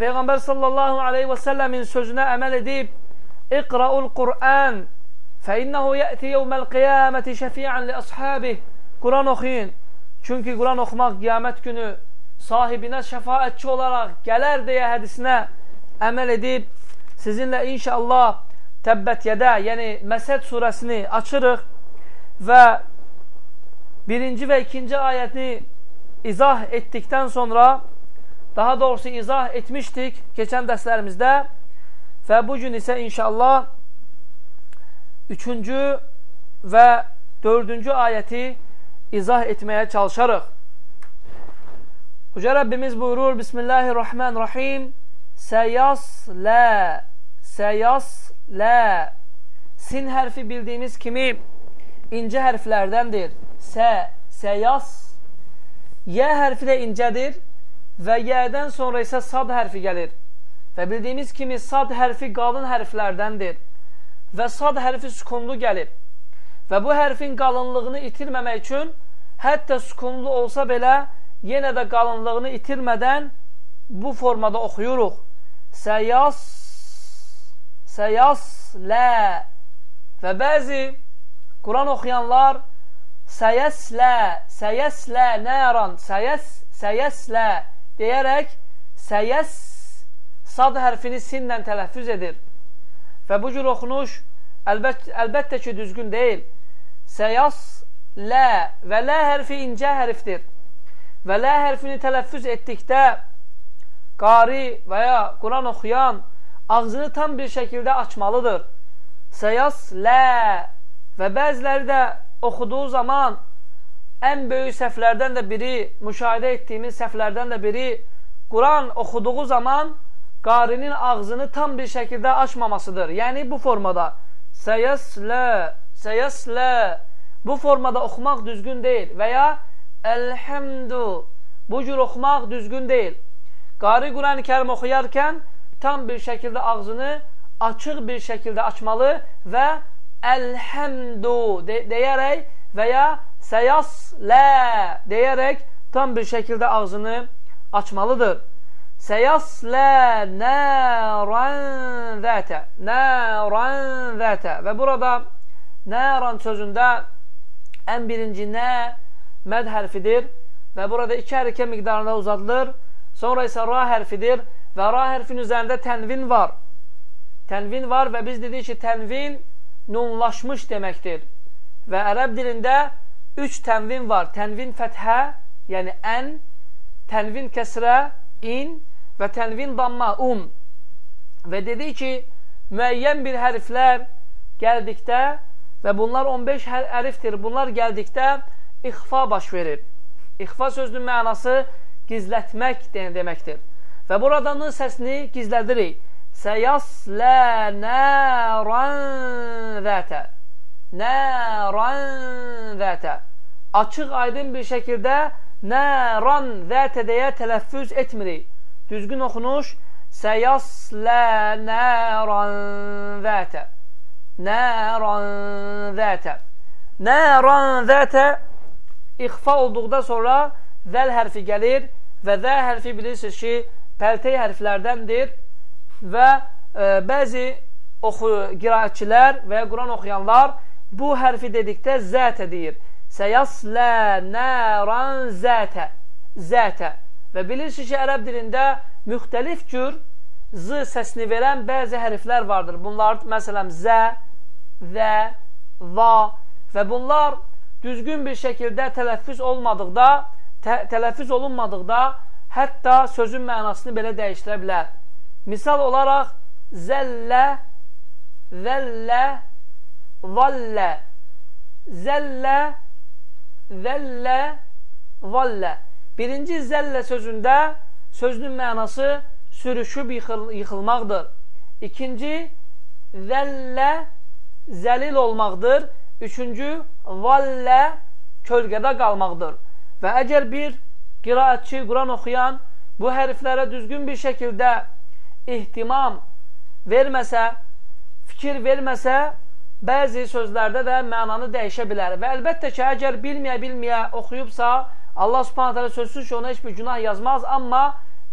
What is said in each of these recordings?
Peyğəmbər sallallahu aleyhi və səlləmin sözünə əməl edib İqra'ul Qur'an fəinnəhu yəti yevməl qiyaməti şəfiən li əshabih Quran oxuyun. Çünki Quran oxumaq qiyamət günü sahibinə şəfaətçi olaraq gələr deyə hədisinə əməl edib sizinlə inşallah Təbbət-Yədə, yəni Məsəd surəsini açırıq və birinci və ikinci ayəti izah etdikdən sonra daha doğrusu izah etmişdik keçən dərslərimizdə və bugün isə inşallah üçüncü və dördüncü ayəti izah etməyə çalışarıq. Uca Rəbbimiz buyurur Bismillahirrahmanirrahim Səyaslə Səyaslə Sin hərfi bildiyimiz kimi incə hərflərdəndir. Sə, səyas Yə hərfi də incədir və yədən sonra isə sad hərfi gəlir. Və bildiyimiz kimi sad hərfi qalın hərflərdəndir və sad hərfi sükunlu gəlib. Və bu hərfin qalınlığını itirməmək üçün hətta sükunlu olsa belə yenə də qalınlığını itirmədən bu formada oxuyuruq. Səyas, səyas, lə və bəzi Quran oxuyanlar səyəslə, səyəslə, nəran, səyəs, səyəslə deyərək səyəs sad hərfini sinlə tələffüz edir. Və bu cür oxunuş əlbət, əlbəttə ki, düzgün deyil. Səyas, lə və lə hərfi incə hərfdir. Və lə hərfini tələffüz etdikdə qari və ya Quran oxuyan ağzını tam bir şəkildə açmalıdır. Səyas, lə və bəziləri də oxuduğu zaman ən böyük səhvlərdən də biri, müşahidə etdiyimiz səhvlərdən də biri Quran oxuduğu zaman qarinin ağzını tam bir şəkildə açmamasıdır. Yəni bu formada səyəslə, səyəslə bu formada oxumaq düzgün deyil və ya əlhəmdu bu cür oxumaq düzgün deyil. Qari Quran-ı kərim oxuyarkən tam bir şəkildə ağzını açıq bir şəkildə açmalı və əlhəmdu de deyərək və ya səyaslə deyərək tam bir şəkildə ağzını açmalıdır. Səyaslə nəran zətə nəran zətə və burada nəran sözündə ən birinci nə məd hərfidir və burada iki hərəkə miqdarında uzadılır. Sonra isə ra hərfidir və ra hərfin üzərində tənvin var. Tənvin var və biz dedik ki, tənvin nunlaşmış deməkdir. Və ərəb dilində üç tənvin var. Tənvin fəthə, yəni ən, tənvin kəsrə, in və tənvin damma, um. Və dedi ki, müəyyən bir hərflər gəldikdə və bunlar 15 hərfdir, bunlar gəldikdə ixfa baş verir. İxfa sözünün mənası gizlətmək deməkdir. Və buradan səsini gizlədirik. Səyaslə nəran zətə Nəran zətə Açıq aydın bir şəkildə nəran zətə deyə tələffüz etmirik. Düzgün oxunuş Səyaslə nəran zətə Nəran zətə Nəran zətə İxfa olduqda sonra zəl hərfi gəlir və zə hərfi bilirsiniz ki, pəltey hərflərdəndir və e, bəzi oxu, qiraətçilər və ya Quran oxuyanlar bu hərfi dedikdə zətə deyir. Səyaslə nəran zətə. Zətə. Və bilirsiniz ki, ərəb dilində müxtəlif cür z səsini verən bəzi hərflər vardır. Bunlar, məsələn, zə, zə, va və bunlar düzgün bir şəkildə tələffüz olmadıqda, tə tələffüz olunmadıqda hətta sözün mənasını belə dəyişdirə bilər. Misal olaraq zəllə, zəllə, vallə, zəllə, zəllə, vallə. Birinci zəllə sözündə sözünün mənası sürüşüb yıxıl yıxılmaqdır. İkinci zəllə, zəlil olmaqdır. Üçüncü vallə, kölgədə qalmaqdır. Və əgər bir qiraətçi, Quran oxuyan bu hərflərə düzgün bir şəkildə ehtimam verməsə, fikir verməsə, bəzi sözlərdə də mənanı dəyişə bilər. Və əlbəttə ki, əgər bilməyə-bilməyə oxuyubsa, Allah subhanət hələ sözsüz ki, ona heç bir günah yazmaz, amma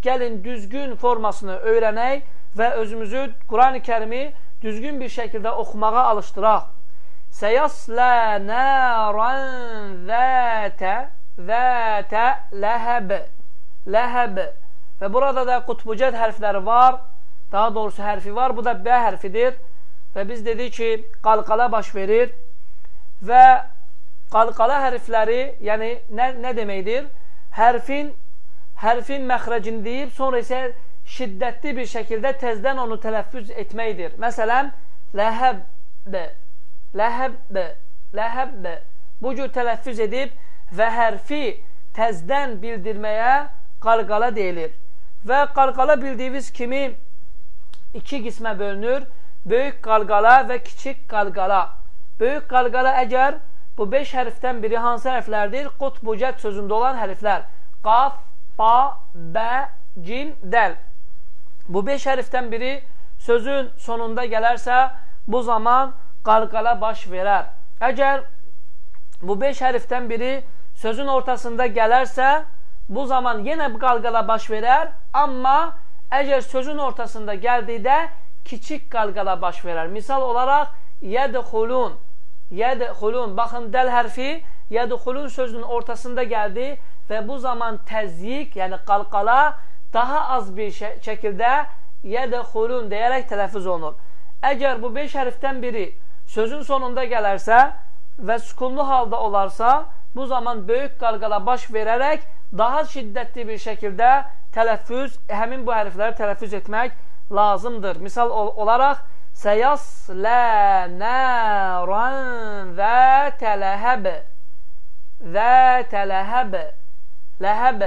gəlin düzgün formasını öyrənək və özümüzü Quran-ı kərimi düzgün bir şəkildə oxumağa alışdıraq. Səyaslə nəran zətə zətə ləhəb ləhəb və burada da qutbucət hərfləri var, daha doğrusu hərfi var, bu da B hərfidir və biz dedik ki, qalqala baş verir və qalqala hərfləri, yəni nə, nə deməkdir? Hərfin, hərfin məxrəcini deyib, sonra isə şiddətli bir şəkildə təzdən onu tələffüz etməkdir. Məsələn, ləhəb, ləhəb, ləhəb bu cür tələffüz edib və hərfi təzdən bildirməyə qalqala deyilir. Və qalqala bildiyiniz kimi iki qismə bölünür. Böyük qalqala və kiçik qalqala. Böyük qalqala əgər bu beş hərfdən biri hansı hərflərdir? Qut, bucət sözündə olan hərflər. Qaf, ba, bə, cim, dəl. Bu beş hərfdən biri sözün sonunda gələrsə, bu zaman qalqala baş verər. Əgər bu beş hərfdən biri sözün ortasında gələrsə, bu zaman yenə qalqala baş verər, amma əgər sözün ortasında gəldikdə kiçik qalqala baş verər. Misal olaraq, yədxulun, yədxulun, baxın, dəl hərfi yədxulun sözünün ortasında gəldi və bu zaman təzyiq, yəni qalqala daha az bir şəkildə yədəxulun deyərək tələffüz olunur. Əgər bu 5 hərfdən biri sözün sonunda gələrsə və sükunlu halda olarsa, bu zaman böyük qalqala baş verərək daha şiddətli bir şəkildə tələffüz, həmin bu hərfləri tələffüz etmək lazımdır. Misal olaraq, Səyaslə nəran və tələhəb və tələhəb ləhəb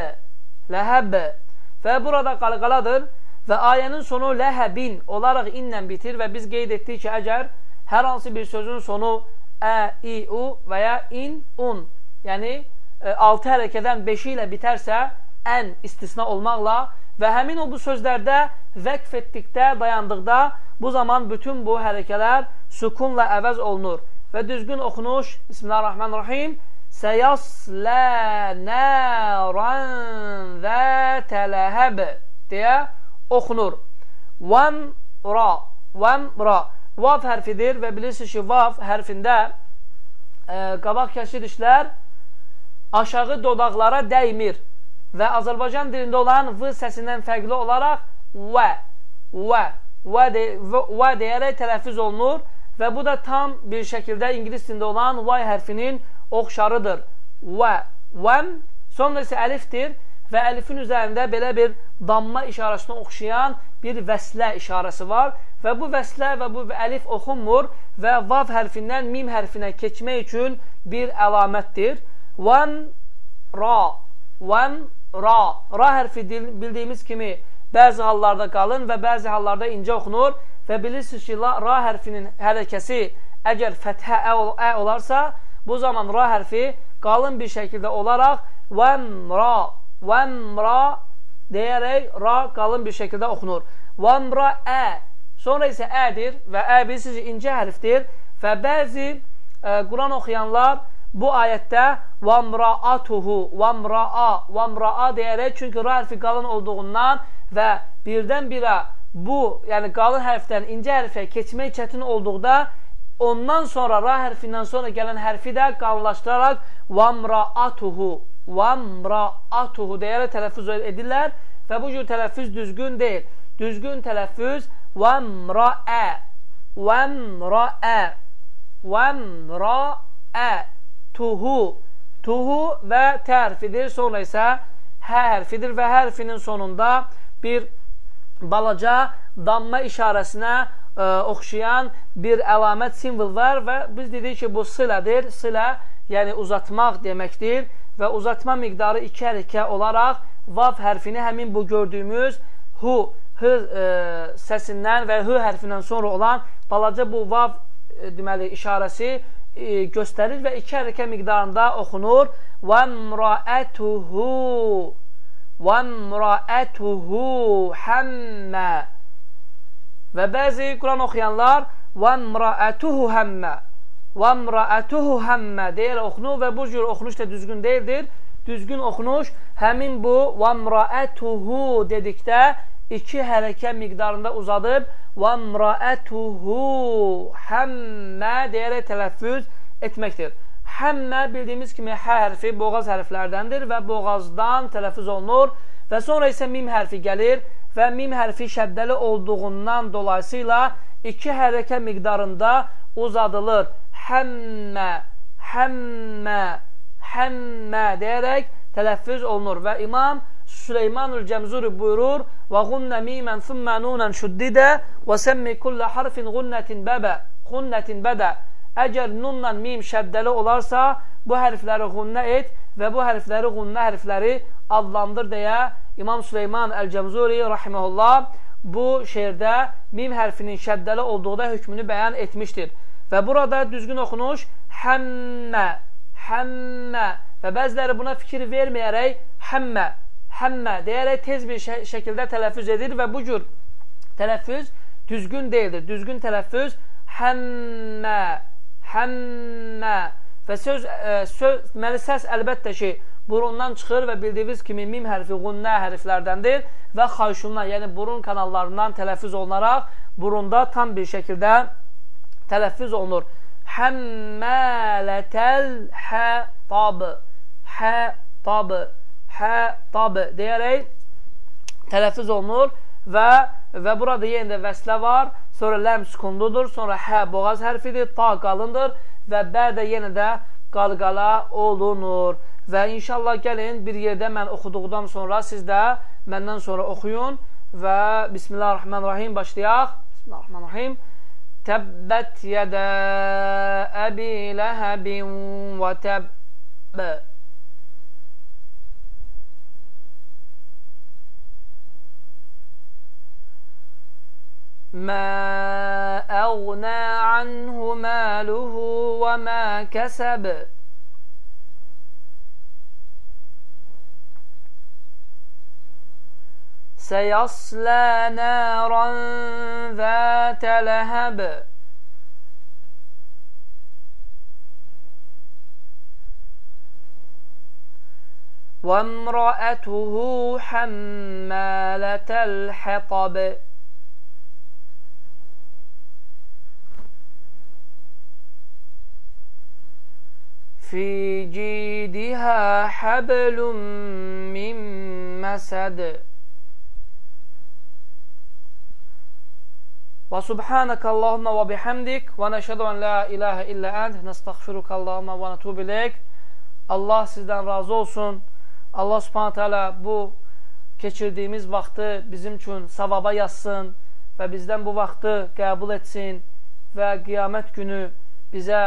ləhəb Və burada qalqaladır və ayənin sonu ləhəbin olaraq inlə bitir və biz qeyd etdik ki, əgər hər hansı bir sözün sonu ə, i, u və ya in, un, yəni 6 e, hərəkədən 5 ilə bitərsə, ən istisna olmaqla və həmin o bu sözlərdə vəqf etdikdə, dayandıqda bu zaman bütün bu hərəkələr sükunla əvəz olunur və düzgün oxunuş Bismillahirrahmanirrahim Səyaslə nəran zətə ləhəb deyə oxunur. Vəmra, vəmra. Vav hərfidir və bilirsiniz ki, vav hərfində e, qabaq kəşli dişlər aşağı dodaqlara dəymir və Azərbaycan dilində olan v səsindən fərqli olaraq və, və, və, de, və deyərək tələffüz olunur və bu da tam bir şəkildə ingilis dilində olan y hərfinin oxşarıdır. Və, vəm, sonra isə əlifdir və əlifin üzərində belə bir damma işarəsinə oxşayan bir vəslə işarəsi var və bu vəslə və bu əlif oxunmur və vav hərfindən mim hərfinə keçmək üçün bir əlamətdir. Vəm, ra, vəm, ra. Ra hərfi bildiyimiz kimi bəzi hallarda qalın və bəzi hallarda incə oxunur və bilirsiniz ki, ra hərfinin hərəkəsi əgər fəthə ə olarsa, Bu zaman ra hərfi qalın bir şəkildə olaraq vəmra, vəmra deyərək ra qalın bir şəkildə oxunur. Vəmra ə. Sonra isə ədir və ə bilirsiniz incə hərfdir və bəzi ə, Quran oxuyanlar bu ayətdə vəmraatuhu, vəmraa, vəmraa deyərək çünki ra hərfi qalın olduğundan və birdən-birə bu, yəni qalın hərfdən incə hərfə keçmək çətin olduqda ondan sonra ra hərfindən sonra gələn hərfi də qalınlaşdıraraq vamraatuhu vamraatuhu deyərək tələffüz edirlər və bu cür tələffüz düzgün deyil. Düzgün tələffüz vamraə vamraə vamraə tuhu tuhu və tərfidir. Sonra isə hə hərfidir və hərfinin sonunda bir balaca damma işarəsinə ə, oxşayan bir əlamət simvol var və biz dedik ki, bu silədir. Silə, yəni uzatmaq deməkdir və uzatma miqdarı iki hərəkə olaraq vav hərfini həmin bu gördüyümüz hu, hı ə, səsindən və hı hərfindən sonra olan balaca bu vav ə, deməli işarəsi ə, göstərir və iki hərəkə miqdarında oxunur. Və mraətuhu və mraətuhu həmmə Və bəzi Quran oxuyanlar وَمْرَأَتُهُ həmmə وَمْرَأَتُهُ həmmə deyərək oxunur və bu cür oxunuş da düzgün deyildir. düzgün oxunuş həmin bu vəmraətuhu dedikdə iki hərəkə miqdarında uzadıb vəmraətuhu həmmə deyərək tələffüz etməkdir. Həmmə bildiyimiz kimi hə hərfi boğaz hərflərdəndir və boğazdan tələffüz olunur və sonra isə mim hərfi gəlir və mim hərfi şəddəli olduğundan dolayısıyla iki hərəkə miqdarında uzadılır. Həmmə, həmmə, həmmə deyərək tələffüz olunur və İmam Süleymanul Cəmzuri buyurur və gunnə mimən thümmə nunən şuddidə və səmmi kullə harfin gunnətin bəbə gunnətin bədə əgər nunla mim şəddəli olarsa bu hərfləri gunnə et və bu hərfləri gunnə hərfləri adlandır deyə İmam Süleyman Əl-Cəmzuri rahiməhullah bu şeirdə mim hərfinin şəddəli olduğu hökmünü bəyan etmişdir. Və burada düzgün oxunuş həmmə, həmmə və bəziləri buna fikir verməyərək həmmə, həmmə deyərək tez bir şə şəkildə tələffüz edir və bu cür tələffüz düzgün deyildir. Düzgün tələffüz həmmə, həmmə və söz, ə, söz deməli səs əlbəttə ki, burundan çıxır və bildiyiniz kimi mim hərfi qunnə hərflərdəndir və xayşundan, yəni burun kanallarından tələffüz olunaraq burunda tam bir şəkildə tələffüz olunur. Həmmələtəl hətab hətab hətab deyərək tələffüz olunur və və burada yenə də vəslə var, sonra ləm sükunludur, sonra hə boğaz hərfidir, ta qalındır və bə də yenə də qalqala olunur. Və inşallah gəlin bir yerdə mən oxuduqdan sonra siz də məndən sonra oxuyun və Bismillahirrahmanirrahim başlayaq. Bismillahirrahmanirrahim. Təbbət yədə əbi ləhəbin və təbb. ما أغنى عنه ماله وما كسب. سيصلى نارا ذات لهب. وامرأته حمالة الحطب. في جيدها حبل من مسد وسبحانك اللهم وبحمدك ونشهد أن لا إله إلا أنت نستغفرك اللهم ونتوب إليك Allah sizdən razı olsun. Allah subhanətə alə bu keçirdiyimiz vaxtı bizim üçün savaba yazsın və bizdən bu vaxtı qəbul etsin və qiyamət günü bizə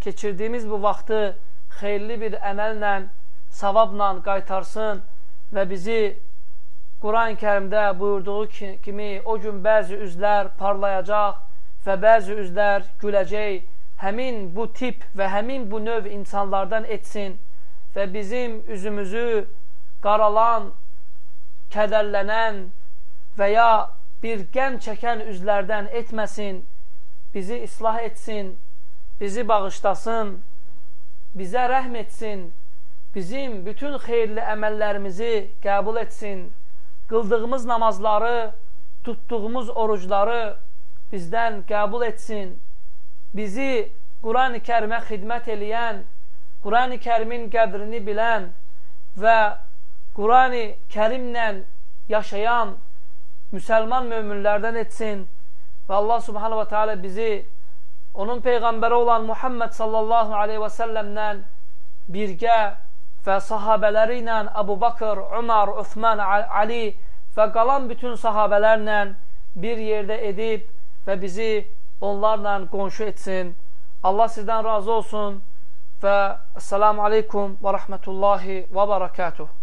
keçirdiyimiz bu vaxtı xeyirli bir əməllə, savabla qaytarsın və bizi Quran-ı kərimdə buyurduğu kimi o gün bəzi üzlər parlayacaq və bəzi üzlər güləcək. Həmin bu tip və həmin bu növ insanlardan etsin və bizim üzümüzü qaralan, kədərlənən və ya bir qəm çəkən üzlərdən etməsin, bizi islah etsin, bizi bağışlasın bizə rəhm etsin, bizim bütün xeyirli əməllərimizi qəbul etsin, qıldığımız namazları, tutduğumuz orucları bizdən qəbul etsin, bizi Quran-ı kərimə xidmət eləyən, Quran-ı kərimin qədrini bilən və Quran-ı kərimlə yaşayan müsəlman möminlərdən etsin və Allah subhanahu wa ta'ala bizi onun peyğəmbəri olan Muhammed sallallahu aleyhi və səlləmlə birgə və sahabələri ilə Əbu Bakır, Umar, Uthman, Ali və qalan bütün sahabələrlə bir yerdə edib və bizi onlarla qonşu etsin. Allah sizdən razı olsun və Esselamu Aleykum və Rəhmətullahi və Barakatuhu.